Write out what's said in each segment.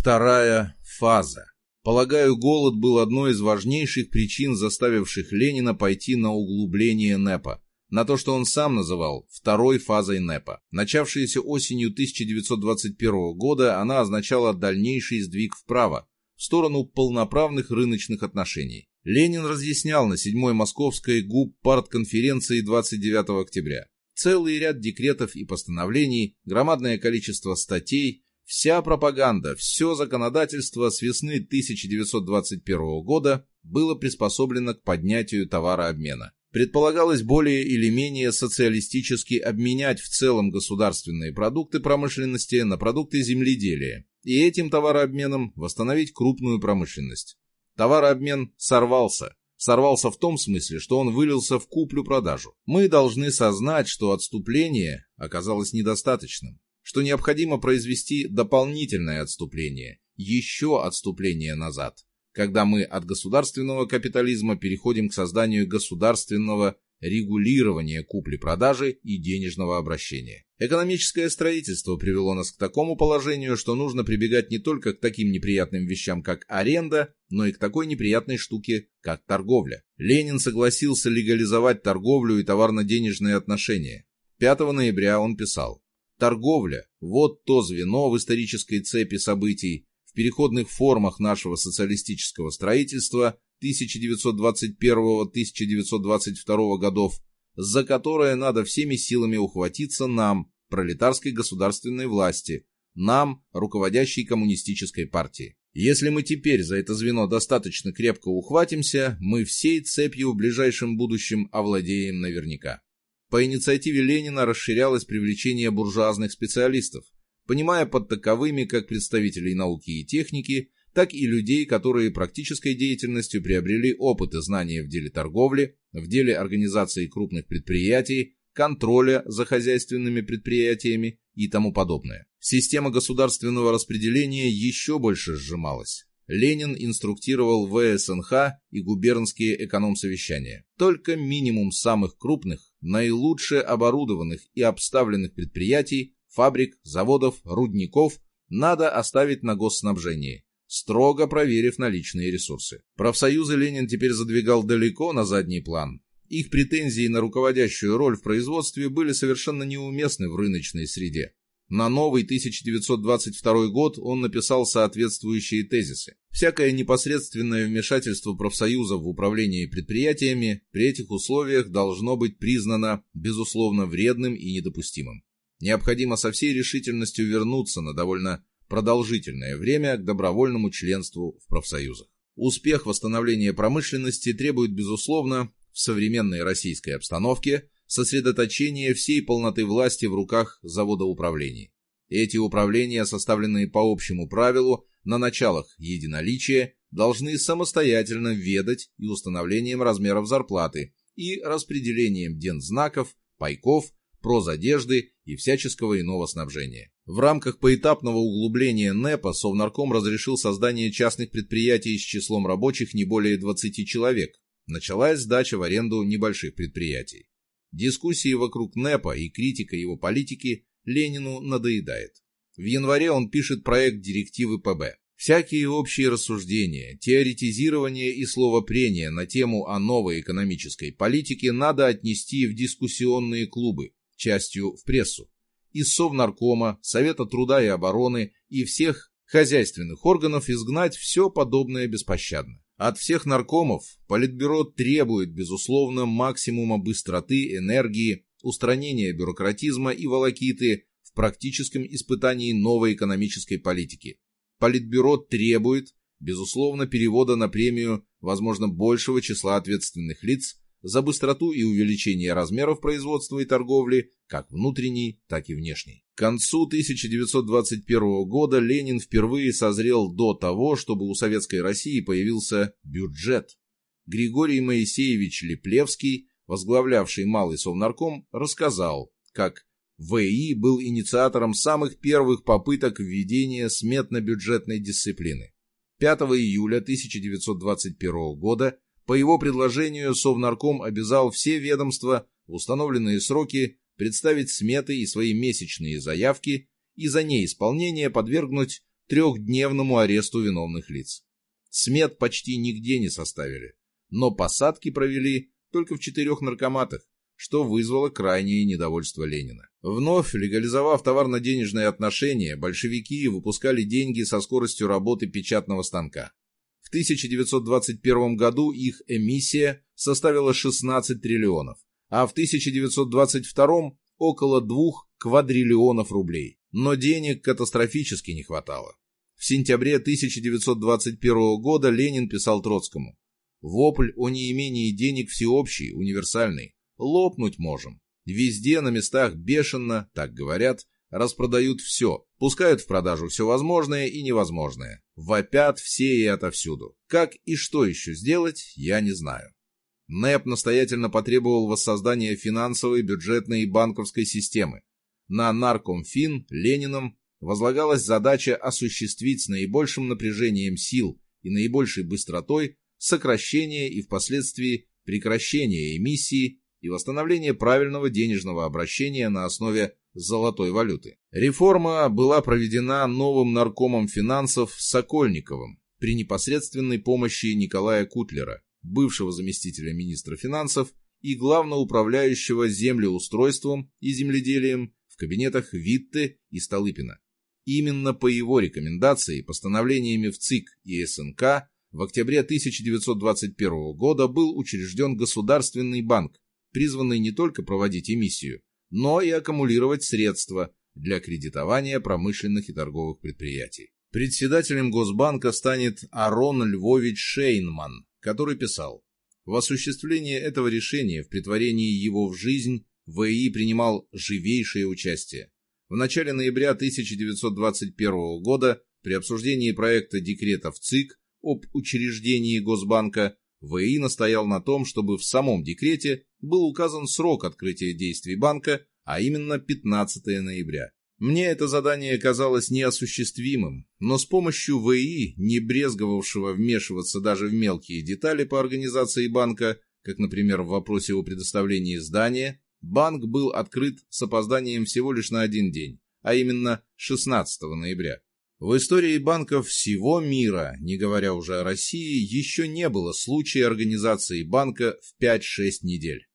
Вторая фаза. Полагаю, голод был одной из важнейших причин, заставивших Ленина пойти на углубление НЭПа, на то, что он сам называл второй фазой НЭПа. Начавшаяся осенью 1921 года, она означала дальнейший сдвиг вправо, в сторону полноправных рыночных отношений. Ленин разъяснял на 7-й Московской ГУП партконференции 29 октября. Целый ряд декретов и постановлений, громадное количество статей, вся пропаганда, все законодательство с весны 1921 года было приспособлено к поднятию товарообмена. Предполагалось более или менее социалистически обменять в целом государственные продукты промышленности на продукты земледелия и этим товарообменом восстановить крупную промышленность. Товарообмен сорвался. Сорвался в том смысле, что он вылился в куплю-продажу. Мы должны сознать, что отступление оказалось недостаточным, что необходимо произвести дополнительное отступление, еще отступление назад, когда мы от государственного капитализма переходим к созданию государственного регулирования купли-продажи и денежного обращения. Экономическое строительство привело нас к такому положению, что нужно прибегать не только к таким неприятным вещам, как аренда, но и к такой неприятной штуке, как торговля. Ленин согласился легализовать торговлю и товарно-денежные отношения. 5 ноября он писал «Торговля – вот то звено в исторической цепи событий, в переходных формах нашего социалистического строительства 1921-1922 годов, за которое надо всеми силами ухватиться нам, пролетарской государственной власти, нам, руководящей коммунистической партии. Если мы теперь за это звено достаточно крепко ухватимся, мы всей цепью в ближайшем будущем овладеем наверняка. По инициативе Ленина расширялось привлечение буржуазных специалистов, понимая под таковыми как представителей науки и техники, так и людей, которые практической деятельностью приобрели опыт и знания в деле торговли, в деле организации крупных предприятий, контроля за хозяйственными предприятиями и тому подобное. Система государственного распределения еще больше сжималась. Ленин инструктировал ВСНХ и губернские экономсовещания. Только минимум самых крупных, наилучше оборудованных и обставленных предприятий, фабрик, заводов, рудников надо оставить на госснабжении, строго проверив наличные ресурсы. Профсоюзы Ленин теперь задвигал далеко на задний план. Их претензии на руководящую роль в производстве были совершенно неуместны в рыночной среде. На новый 1922 год он написал соответствующие тезисы. Всякое непосредственное вмешательство профсоюзов в управление предприятиями при этих условиях должно быть признано, безусловно, вредным и недопустимым. Необходимо со всей решительностью вернуться на довольно продолжительное время к добровольному членству в профсоюзах. Успех восстановления промышленности требует, безусловно, в современной российской обстановке сосредоточения всей полноты власти в руках завода управлений. Эти управления, составленные по общему правилу на началах единоличия, должны самостоятельно ведать и установлением размеров зарплаты, и распределением дензнаков, пайков, прозодежды и всяческого иного снабжения. В рамках поэтапного углубления НЭПа Совнарком разрешил создание частных предприятий с числом рабочих не более 20 человек. Началась сдача в аренду небольших предприятий. Дискуссии вокруг НЭПа и критика его политики Ленину надоедает. В январе он пишет проект директивы ПБ. Всякие общие рассуждения, теоретизирование и словопрение на тему о новой экономической политике надо отнести в дискуссионные клубы, частью в прессу из Совнаркома, Совета труда и обороны и всех хозяйственных органов изгнать все подобное беспощадно. От всех наркомов Политбюро требует, безусловно, максимума быстроты, энергии, устранения бюрократизма и волокиты практическом испытании новой экономической политики. Политбюро требует, безусловно, перевода на премию, возможно, большего числа ответственных лиц за быстроту и увеличение размеров производства и торговли, как внутренней, так и внешней. К концу 1921 года Ленин впервые созрел до того, чтобы у Советской России появился бюджет. Григорий Моисеевич Леплевский, возглавлявший Малый Совнарком, рассказал, как ВИ был инициатором самых первых попыток введения сметно-бюджетной дисциплины. 5 июля 1921 года по его предложению Совнарком обязал все ведомства в установленные сроки представить сметы и свои месячные заявки и за неисполнение подвергнуть трехдневному аресту виновных лиц. Смет почти нигде не составили, но посадки провели только в четырех наркоматах, что вызвало крайнее недовольство Ленина. Вновь легализовав товарно-денежные отношения, большевики выпускали деньги со скоростью работы печатного станка. В 1921 году их эмиссия составила 16 триллионов, а в 1922 около 2 квадриллионов рублей. Но денег катастрофически не хватало. В сентябре 1921 года Ленин писал Троцкому «Вопль о неимении денег всеобщий, универсальный. Лопнуть можем. Везде на местах бешено, так говорят, распродают все, пускают в продажу все возможное и невозможное. Вопят все и отовсюду. Как и что еще сделать, я не знаю. НЭП настоятельно потребовал воссоздания финансовой, бюджетной и банковской системы. На Наркомфин Лениным возлагалась задача осуществить с наибольшим напряжением сил и наибольшей быстротой сокращение и впоследствии прекращение эмиссии и восстановление правильного денежного обращения на основе золотой валюты. Реформа была проведена новым наркомом финансов Сокольниковым при непосредственной помощи Николая Кутлера, бывшего заместителя министра финансов и главноуправляющего землеустройством и земледелием в кабинетах Витте и Столыпина. Именно по его рекомендации постановлениями в ЦИК и СНК в октябре 1921 года был учрежден Государственный банк, призванный не только проводить эмиссию, но и аккумулировать средства для кредитования промышленных и торговых предприятий. Председателем Госбанка станет Арон Львович Шейнман, который писал, «В осуществлении этого решения, в притворении его в жизнь, ВИ принимал живейшее участие. В начале ноября 1921 года при обсуждении проекта декрета в ЦИК об учреждении Госбанка ВИ настоял на том, чтобы в самом декрете был указан срок открытия действий банка, а именно 15 ноября. Мне это задание казалось неосуществимым, но с помощью ВИ, не брезговавшего вмешиваться даже в мелкие детали по организации банка, как, например, в вопросе о предоставлении здания, банк был открыт с опозданием всего лишь на один день, а именно 16 ноября. В истории банков всего мира, не говоря уже о России, еще не было случая организации банка в 5-6 недель.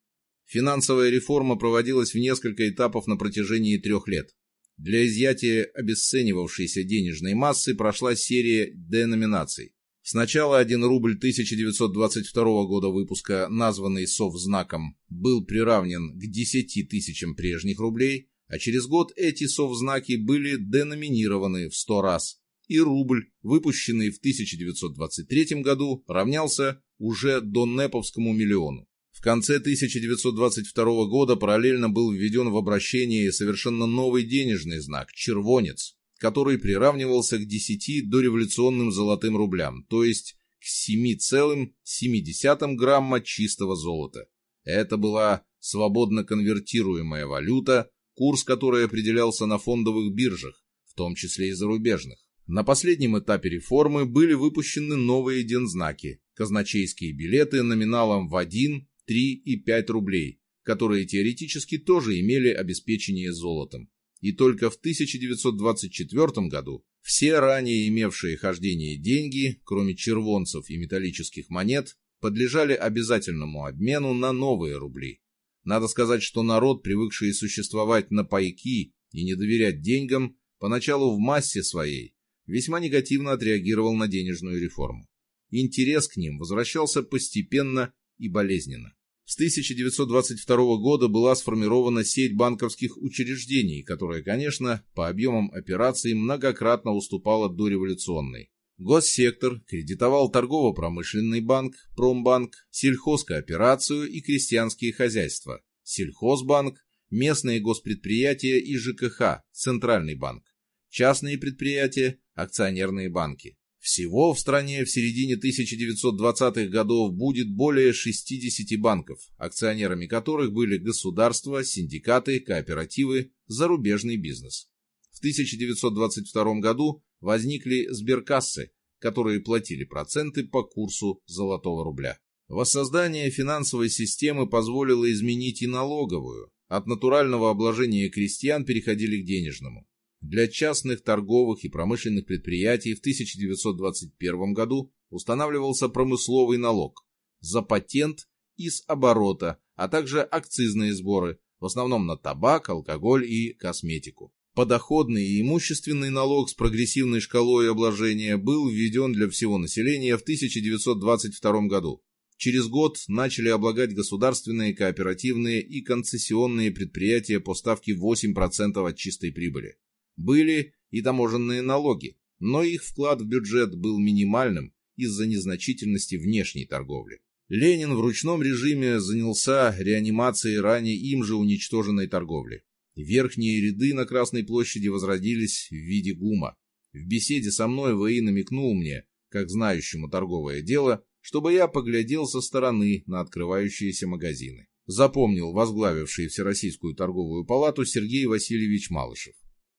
Финансовая реформа проводилась в несколько этапов на протяжении трех лет. Для изъятия обесценивавшейся денежной массы прошла серия деноминаций. Сначала 1 рубль 1922 года выпуска, названный совзнаком, был приравнен к 10 тысячам прежних рублей, а через год эти совзнаки были деноминированы в 100 раз, и рубль, выпущенный в 1923 году, равнялся уже до неповскому миллиону. В конце 1922 года параллельно был введен в обращение совершенно новый денежный знак – червонец, который приравнивался к 10 дореволюционным золотым рублям, то есть к 7,7 грамма чистого золота. Это была свободно конвертируемая валюта, курс которой определялся на фондовых биржах, в том числе и зарубежных. На последнем этапе реформы были выпущены новые дензнаки – казначейские билеты номиналом в 1, 3 и 5 рублей, которые теоретически тоже имели обеспечение золотом. И только в 1924 году все ранее имевшие хождение деньги, кроме червонцев и металлических монет, подлежали обязательному обмену на новые рубли. Надо сказать, что народ, привыкший существовать на пайки и не доверять деньгам, поначалу в массе своей, весьма негативно отреагировал на денежную реформу. Интерес к ним возвращался постепенно и болезненно. С 1922 года была сформирована сеть банковских учреждений, которая, конечно, по объемам операций многократно уступала дореволюционной. Госсектор кредитовал торгово-промышленный банк, промбанк, сельхозкооперацию и крестьянские хозяйства, сельхозбанк, местные госпредприятия и ЖКХ, центральный банк, частные предприятия, акционерные банки. Всего в стране в середине 1920-х годов будет более 60 банков, акционерами которых были государства, синдикаты, кооперативы, зарубежный бизнес. В 1922 году возникли сберкассы, которые платили проценты по курсу золотого рубля. Воссоздание финансовой системы позволило изменить и налоговую. От натурального обложения крестьян переходили к денежному. для частных торговых и промышленных предприятий в 1921 году устанавливался промысловый налог за патент из оборота, а также акцизные сборы, в основном на табак, алкоголь и косметику. Подоходный и имущественный налог с прогрессивной шкалой обложения был введен для всего населения в 1922 году. Через год начали облагать государственные, кооперативные и концессионные предприятия по ставке 8% от чистой прибыли. Были и таможенные налоги, но их вклад в бюджет был минимальным из-за незначительности внешней торговли. Ленин в ручном режиме занялся реанимацией ранее им же уничтоженной торговли. Верхние ряды на Красной площади возродились в виде гума. В беседе со мной ВИ намекнул мне, как знающему торговое дело, чтобы я поглядел со стороны на открывающиеся магазины. Запомнил возглавивший Всероссийскую торговую палату Сергей Васильевич Малышев.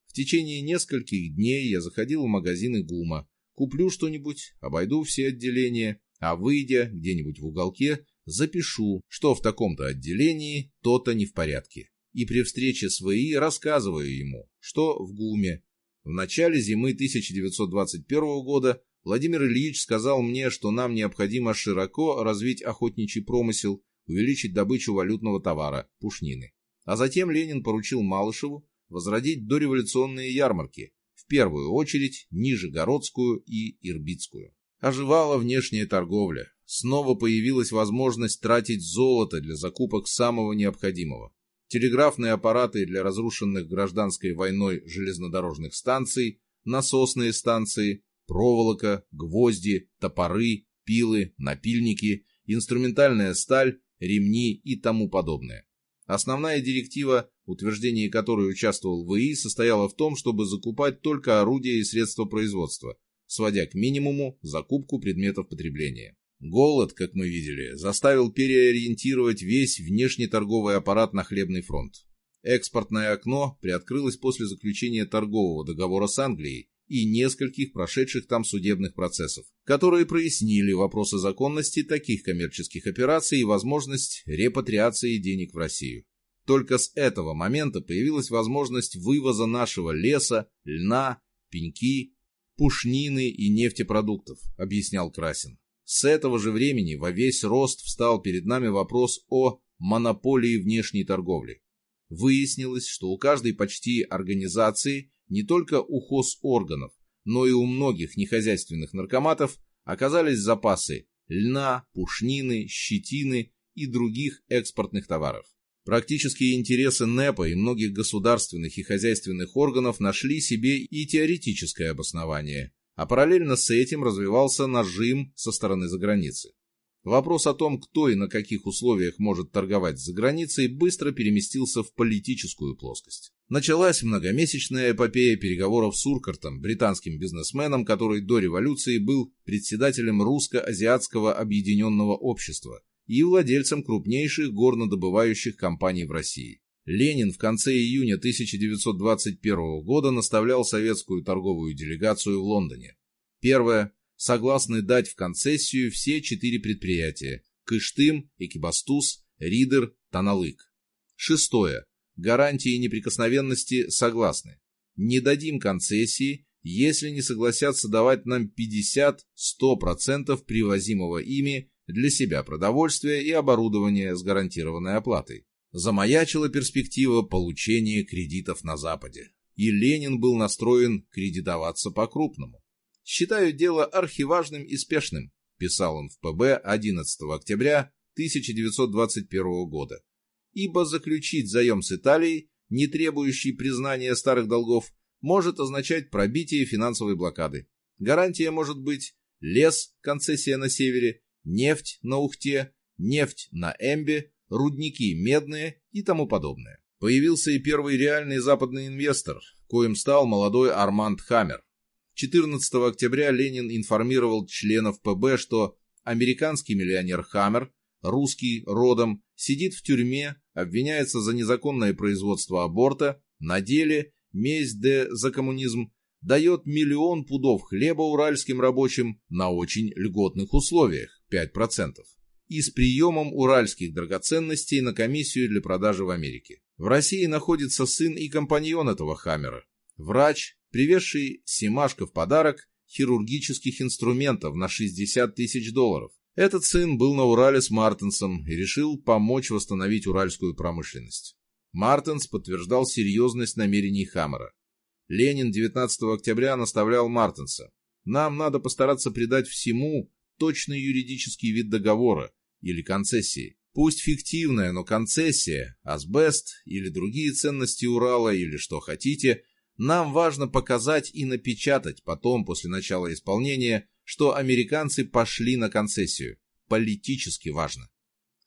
В течение нескольких дней я заходил в магазины ГУМа, куплю что-нибудь, обойду все отделения, а выйдя где-нибудь в уголке, запишу, что в таком-то отделении то-то не в порядке. И при встрече с ВИ рассказываю ему, что в ГУМе. В начале зимы 1921 года Владимир Ильич сказал мне, что нам необходимо широко развить охотничий промысел, увеличить добычу валютного товара – пушнины. А затем Ленин поручил Малышеву возродить дореволюционные ярмарки, в первую очередь Нижегородскую и Ирбитскую. Оживала внешняя торговля. Снова появилась возможность тратить золото для закупок самого необходимого. Телеграфные аппараты для разрушенных гражданской войной железнодорожных станций, насосные станции, проволока, гвозди, топоры, пилы, напильники, инструментальная сталь, ремни и тому подобное. Основная директива, утверждение которой участвовал ВИИ, состояла в том, чтобы закупать только орудия и средства производства, сводя к минимуму закупку предметов потребления. Голод, как мы видели, заставил переориентировать весь внешнеторговый аппарат на хлебный фронт. Экспортное окно приоткрылось после заключения торгового договора с Англией и нескольких прошедших там судебных процессов, которые прояснили вопросы законности таких коммерческих операций и возможность репатриации денег в Россию. Только с этого момента появилась возможность вывоза нашего леса, льна, пеньки, пушнины и нефтепродуктов, объяснял Красин. С этого же времени во весь рост встал перед нами вопрос о монополии внешней торговли. Выяснилось, что у каждой почти организации не только у хозорганов, но и у многих нехозяйственных наркоматов оказались запасы льна, пушнины, щетины и других экспортных товаров. Практические интересы НЭПа и многих государственных и хозяйственных органов нашли себе и теоретическое обоснование, а параллельно с этим развивался нажим со стороны заграницы. Вопрос о том, кто и на каких условиях может торговать за границей, быстро переместился в политическую плоскость. Началась многомесячная эпопея переговоров с Уркартом, британским бизнесменом, который до революции был председателем Русско-Азиатского объединенного общества и владельцем крупнейших горнодобывающих компаний в России. Ленин в конце июня 1921 года наставлял советскую торговую делегацию в Лондоне. Первое согласны дать в концессию все четыре предприятия – Кыштым, Экибастуз, Ридер, Таналык. Шестое. Гарантии неприкосновенности согласны. Не дадим концессии, если не согласятся давать нам 50-100% привозимого ими для себя продовольствия и оборудования с гарантированной оплатой. Замаячила перспектива получения кредитов на Западе. И Ленин был настроен кредитоваться по-крупному. «Считаю дело архиважным и спешным», писал он в ПБ 11 октября 1921 года, ибо заключить заем с Италией, не требующий признания старых долгов, может означать пробитие финансовой блокады. Гарантия может быть лес, концессия на севере, нефть на Ухте, нефть на Эмбе, рудники медные и тому подобное. Появился и первый реальный западный инвестор, коим стал молодой Арманд Хаммер. 14 октября Ленин информировал членов ПБ, что американский миллионер Хаммер, русский родом, сидит в тюрьме, обвиняется за незаконное производство аборта, на деле месть де за коммунизм дает миллион пудов хлеба уральским рабочим на очень льготных условиях, 5%, и с приемом уральских драгоценностей на комиссию для продажи в Америке. В России находится сын и компаньон этого Хаммера, Врач, привезший Симашко в подарок хирургических инструментов на 60 тысяч долларов. Этот сын был на Урале с Мартенсом и решил помочь восстановить уральскую промышленность. Мартенс подтверждал серьезность намерений Хаммера. Ленин 19 октября наставлял Мартенса. «Нам надо постараться придать всему точный юридический вид договора или концессии. Пусть фиктивная, но концессия, асбест или другие ценности Урала или что хотите, нам важно показать и напечатать потом, после начала исполнения, что американцы пошли на концессию. Политически важно.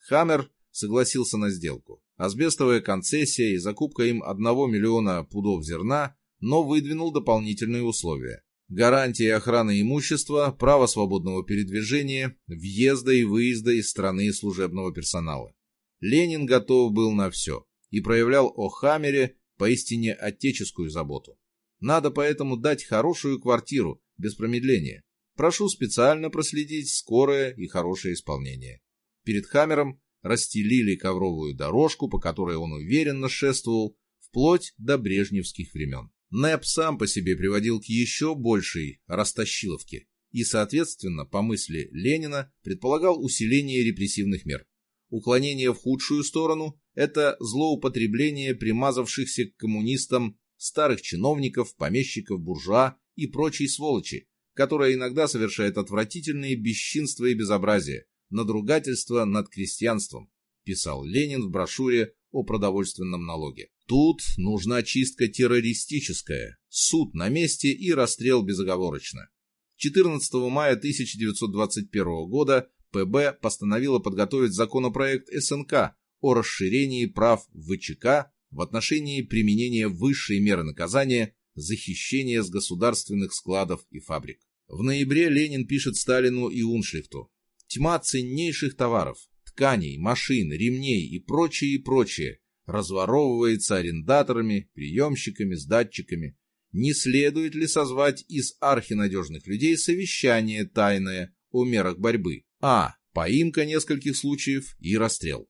Хаммер согласился на сделку. Асбестовая концессия и закупка им 1 миллиона пудов зерна, но выдвинул дополнительные условия. Гарантии охраны имущества, право свободного передвижения, въезда и выезда из страны служебного персонала. Ленин готов был на все и проявлял о Хаммере поистине отеческую заботу. Надо поэтому дать хорошую квартиру, без промедления. Прошу специально проследить скорое и хорошее исполнение. Перед Хаммером расстелили ковровую дорожку, по которой он уверенно шествовал, вплоть до брежневских времен. НЭП сам по себе приводил к еще большей растащиловке и, соответственно, по мысли Ленина, предполагал усиление репрессивных мер. Уклонение в худшую сторону – это злоупотребление примазавшихся к коммунистам старых чиновников, помещиков, буржуа и прочей сволочи, которая иногда совершает отвратительные бесчинства и безобразия, надругательство над крестьянством, писал Ленин в брошюре о продовольственном налоге. Тут нужна чистка террористическая, суд на месте и расстрел безоговорочно. 14 мая 1921 года ПБ постановила подготовить законопроект СНК о расширении прав ВЧК в отношении применения высшей меры наказания за хищение с государственных складов и фабрик. В ноябре Ленин пишет Сталину и Уншлихту «Тьма ценнейших товаров, тканей, машин, ремней и прочее и прочее разворовывается арендаторами, приемщиками, сдатчиками. Не следует ли созвать из архинадежных людей совещание тайное о мерах борьбы? А. Поимка нескольких случаев и расстрел.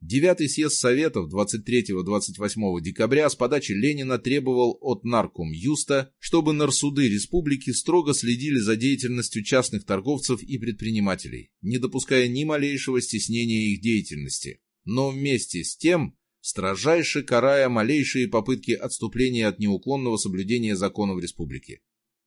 Девятый съезд Советов 23-28 декабря с подачи Ленина требовал от нарком Юста, чтобы нарсуды республики строго следили за деятельностью частных торговцев и предпринимателей, не допуская ни малейшего стеснения их деятельности, но вместе с тем строжайше карая малейшие попытки отступления от неуклонного соблюдения законов республики.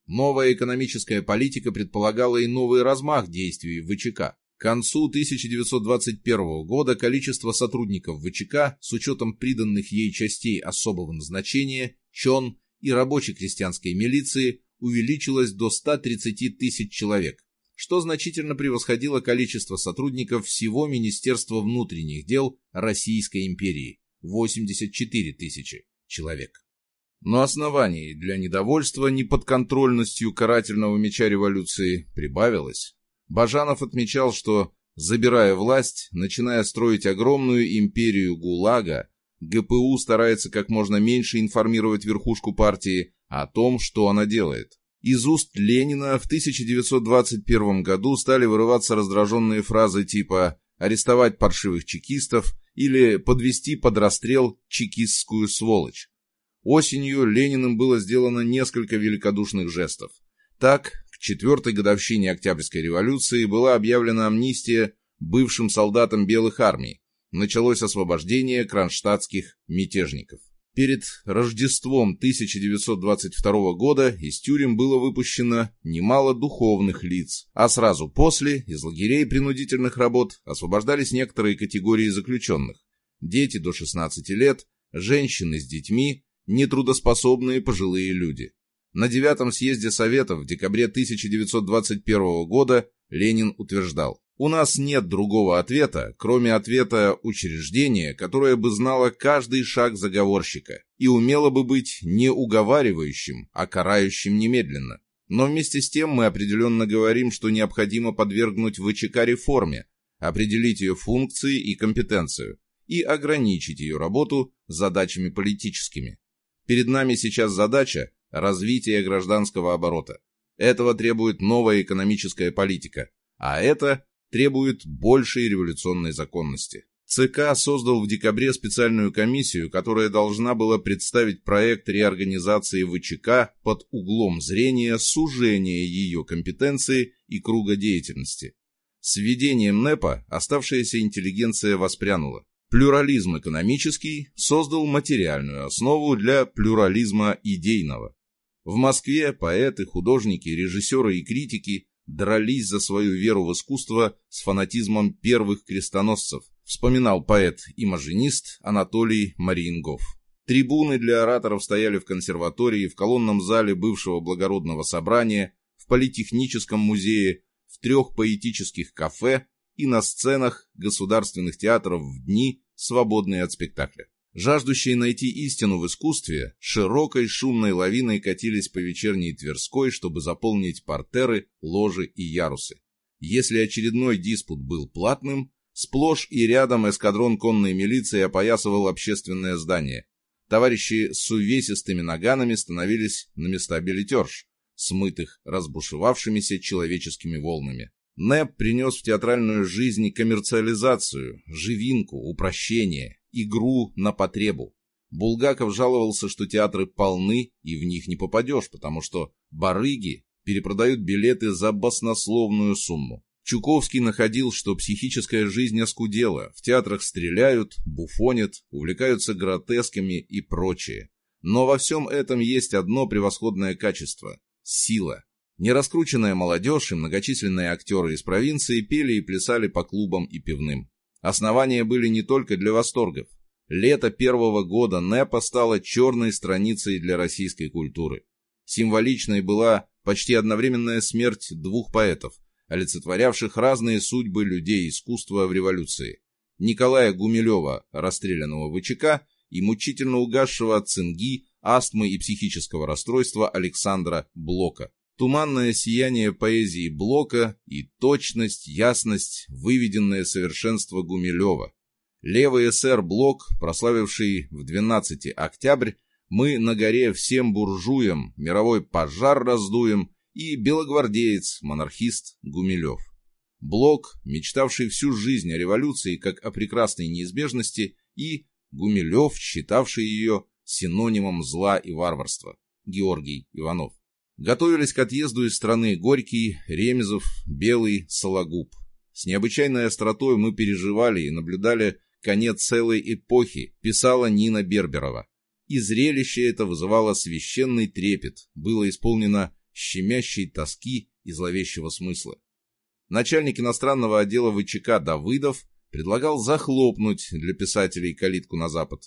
Новая экономическая политика предполагала и новый размах действий ВЧК. К концу 1921 года количество сотрудников ВЧК с учетом приданных ей частей особого назначения, ЧОН и рабочей крестьянской милиции увеличилось до 130 тысяч человек, что значительно превосходило количество сотрудников всего Министерства внутренних дел Российской империи – 84 тысячи человек. Но оснований для недовольства неподконтрольностью карательного меча революции прибавилось. Бажанов отмечал, что, забирая власть, начиная строить огромную империю ГУЛАГа, ГПУ старается как можно меньше информировать верхушку партии о том, что она делает. Из уст Ленина в 1921 году стали вырываться раздраженные фразы типа «арестовать паршивых чекистов» или «подвести под расстрел чекистскую сволочь». Осенью Лениным было сделано несколько великодушных жестов. Так, четвертой годовщине Октябрьской революции была объявлена амнистия бывшим солдатам белых армий. Началось освобождение кронштадтских мятежников. Перед Рождеством 1922 года из тюрем было выпущено немало духовных лиц, а сразу после из лагерей принудительных работ освобождались некоторые категории заключенных. Дети до 16 лет, женщины с детьми, нетрудоспособные пожилые люди. На девятом съезде Советов в декабре 1921 года Ленин утверждал, «У нас нет другого ответа, кроме ответа учреждения, которое бы знало каждый шаг заговорщика и умело бы быть не уговаривающим, а карающим немедленно. Но вместе с тем мы определенно говорим, что необходимо подвергнуть ВЧК реформе, определить ее функции и компетенцию и ограничить ее работу задачами политическими. Перед нами сейчас задача развития гражданского оборота. Этого требует новая экономическая политика, а это требует большей революционной законности. ЦК создал в декабре специальную комиссию, которая должна была представить проект реорганизации ВЧК под углом зрения сужения ее компетенции и круга деятельности. С введением НЭПа оставшаяся интеллигенция воспрянула. Плюрализм экономический создал материальную основу для плюрализма идейного. В Москве поэты, художники, режиссеры и критики дрались за свою веру в искусство с фанатизмом первых крестоносцев, вспоминал поэт-имажинист Анатолий Мариенгов. Трибуны для ораторов стояли в консерватории, в колонном зале бывшего благородного собрания, в политехническом музее, в трех поэтических кафе и на сценах государственных театров в дни, свободные от спектакля. Жаждущие найти истину в искусстве, широкой шумной лавиной катились по вечерней Тверской, чтобы заполнить портеры, ложи и ярусы. Если очередной диспут был платным, сплошь и рядом эскадрон конной милиции опоясывал общественное здание. Товарищи с увесистыми наганами становились на места билетерш, смытых разбушевавшимися человеческими волнами. НЭП принес в театральную жизнь коммерциализацию, живинку, упрощение, игру на потребу. Булгаков жаловался, что театры полны и в них не попадешь, потому что барыги перепродают билеты за баснословную сумму. Чуковский находил, что психическая жизнь оскудела, в театрах стреляют, буфонят, увлекаются гротесками и прочее. Но во всем этом есть одно превосходное качество – сила. Нераскрученная молодежь и многочисленные актеры из провинции пели и плясали по клубам и пивным. Основания были не только для восторгов. Лето первого года НЭПа стало черной страницей для российской культуры. Символичной была почти одновременная смерть двух поэтов, олицетворявших разные судьбы людей искусства в революции. Николая Гумилева, расстрелянного в ВЧК, и мучительно угасшего от цинги, астмы и психического расстройства Александра Блока. Туманное сияние поэзии Блока и точность, ясность, выведенное совершенство Гумилева. Левый эсер Блок, прославивший в 12 октябрь, мы на горе всем буржуям, мировой пожар раздуем, и белогвардеец, монархист Гумилев. Блок, мечтавший всю жизнь о революции как о прекрасной неизбежности, и Гумилев, считавший ее синонимом зла и варварства. Георгий Иванов. Готовились к отъезду из страны Горький, Ремезов, Белый, Сологуб. С необычайной остротой мы переживали и наблюдали конец целой эпохи, писала Нина Берберова. И зрелище это вызывало священный трепет, было исполнено щемящей тоски и зловещего смысла. Начальник иностранного отдела ВЧК Давыдов предлагал захлопнуть для писателей калитку на Запад.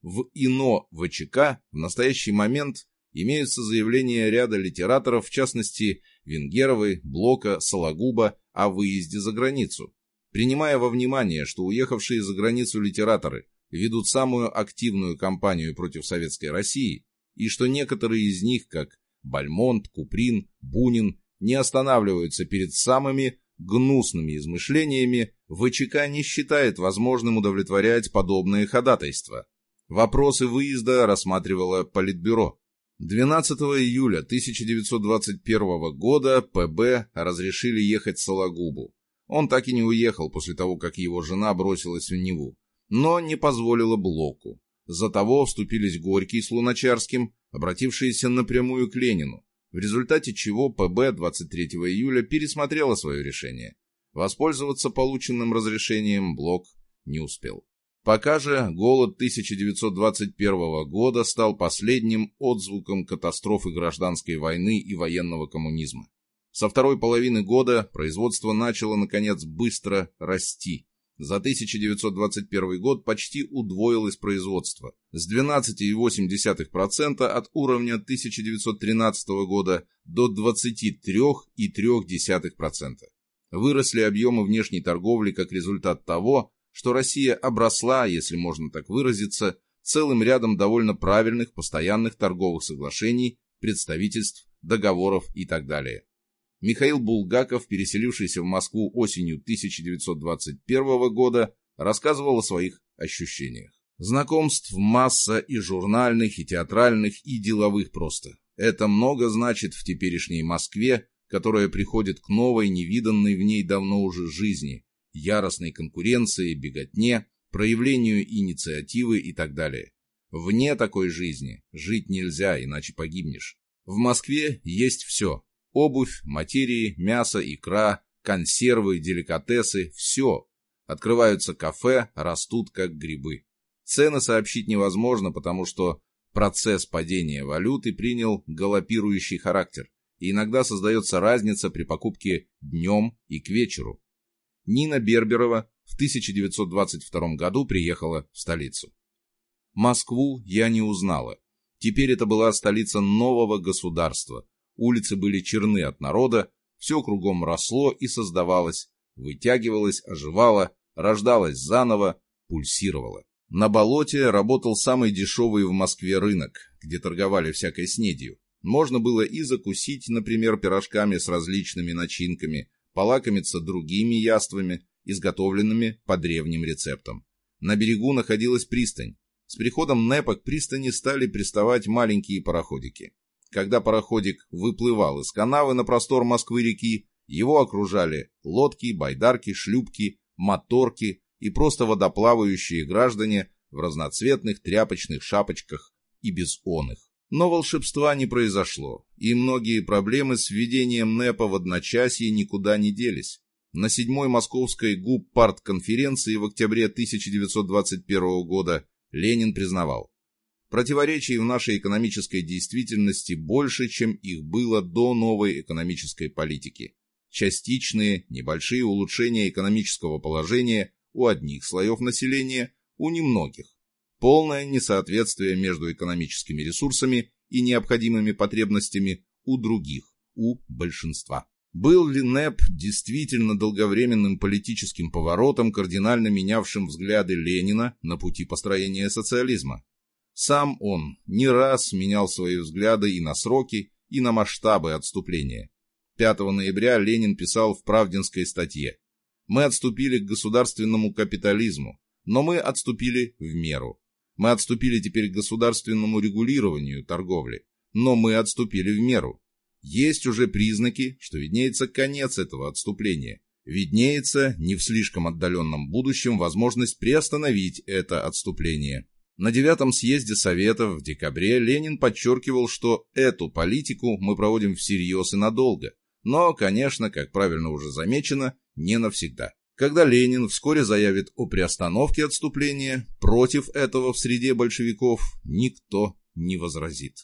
В ИНО ВЧК в настоящий момент имеются заявления ряда литераторов, в частности Венгеровой, Блока, Сологуба, о выезде за границу. Принимая во внимание, что уехавшие за границу литераторы ведут самую активную кампанию против Советской России, и что некоторые из них, как Бальмонт, Куприн, Бунин, не останавливаются перед самыми гнусными измышлениями, ВЧК не считает возможным удовлетворять подобные ходатайства. Вопросы выезда рассматривало Политбюро. 12 июля 1921 года ПБ разрешили ехать Сологубу. Он так и не уехал после того, как его жена бросилась в Неву, но не позволила Блоку. За того вступились Горький с Луначарским, обратившиеся напрямую к Ленину, в результате чего ПБ 23 июля пересмотрела свое решение. Воспользоваться полученным разрешением Блок не успел. Пока же голод 1921 года стал последним отзвуком катастрофы гражданской войны и военного коммунизма. Со второй половины года производство начало, наконец, быстро расти. За 1921 год почти удвоилось производство с 12,8% от уровня 1913 года до 23,3%. Выросли объемы внешней торговли как результат того, что Россия обросла, если можно так выразиться, целым рядом довольно правильных постоянных торговых соглашений, представительств, договоров и так далее. Михаил Булгаков, переселившийся в Москву осенью 1921 года, рассказывал о своих ощущениях. Знакомств масса и журнальных, и театральных, и деловых просто. Это много значит в теперешней Москве, которая приходит к новой, невиданной в ней давно уже жизни, яростной конкуренции, беготне, проявлению инициативы и так далее. Вне такой жизни жить нельзя, иначе погибнешь. В Москве есть все. Обувь, материи, мясо, икра, консервы, деликатесы – все. Открываются кафе, растут как грибы. Цены сообщить невозможно, потому что процесс падения валюты принял галопирующий характер, и иногда создается разница при покупке днем и к вечеру. Нина Берберова в 1922 году приехала в столицу. Москву я не узнала. Теперь это была столица нового государства. Улицы были черны от народа, все кругом росло и создавалось, вытягивалось, оживало, рождалось заново, пульсировало. На болоте работал самый дешевый в Москве рынок, где торговали всякой снедью. Можно было и закусить, например, пирожками с различными начинками, полакомиться другими яствами, изготовленными по древним рецептам. На берегу находилась пристань. С приходом НЭПа к пристани стали приставать маленькие пароходики. Когда пароходик выплывал из канавы на простор Москвы-реки, его окружали лодки, байдарки, шлюпки, моторки и просто водоплавающие граждане в разноцветных тряпочных шапочках и без оных. Но волшебства не произошло, и многие проблемы с введением НЭПа в одночасье никуда не делись. На седьмой московской ГУП партконференции в октябре 1921 года Ленин признавал, противоречий в нашей экономической действительности больше, чем их было до новой экономической политики. Частичные, небольшие улучшения экономического положения у одних слоев населения, у немногих. Полное несоответствие между экономическими ресурсами и необходимыми потребностями у других, у большинства. Был ли НЭП действительно долговременным политическим поворотом, кардинально менявшим взгляды Ленина на пути построения социализма? Сам он не раз менял свои взгляды и на сроки, и на масштабы отступления. 5 ноября Ленин писал в Правдинской статье мы отступили к государственному капитализму, но мы отступили в меру. Мы отступили теперь к государственному регулированию торговли, но мы отступили в меру. Есть уже признаки, что виднеется конец этого отступления. Виднеется не в слишком отдаленном будущем возможность приостановить это отступление. На девятом съезде Советов в декабре Ленин подчеркивал, что эту политику мы проводим всерьез и надолго. Но, конечно, как правильно уже замечено, не навсегда. Когда Ленин вскоре заявит о приостановке отступления, против этого в среде большевиков никто не возразит.